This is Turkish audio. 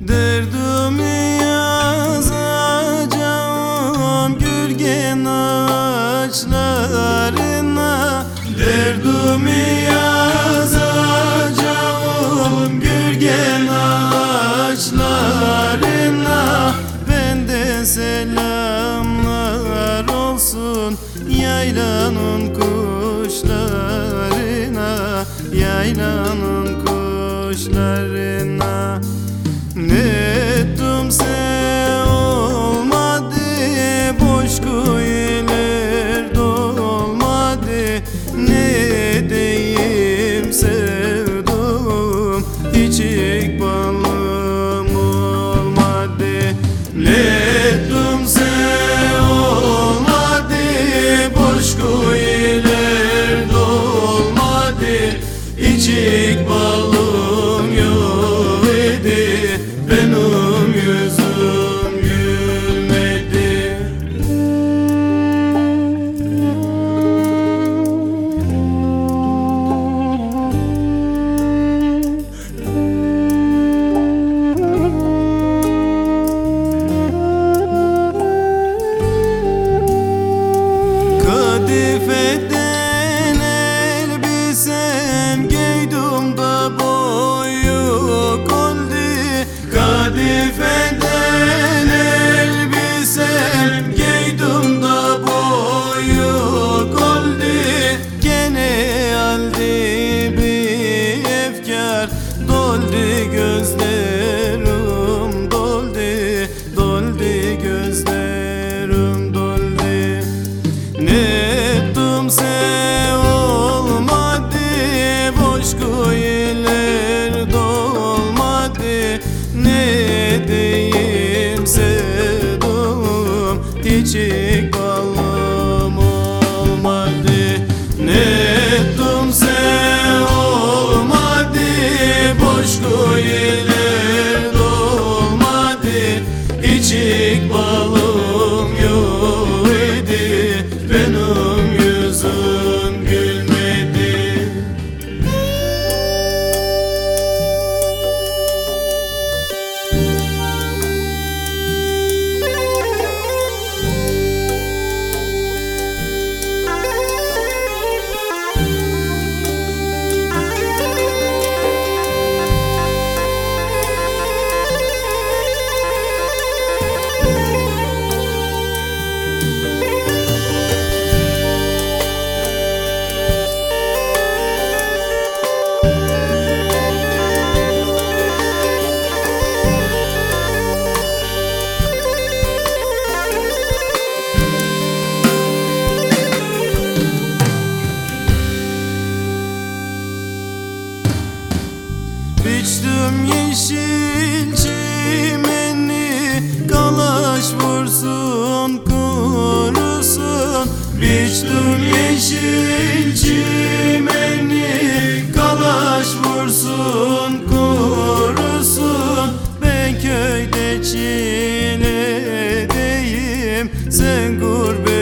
Derdimi yazacağım gülgen ağaçlarına. Derdimi yazacağım gülgen ağaçlarına. Benden selamlar olsun yaylanın kuşlarına. Yaylanın kuşlarına. something Küçük balım olmadı. Ne ettimse olmadı. Boş kuyular dolmadı. İçik balım yeşil çimeni Kalaş vursun kurusun. Biçtim yeşil çimeni Kalaş vursun kurusun. Ben köyde çiledeyim Sen gurbet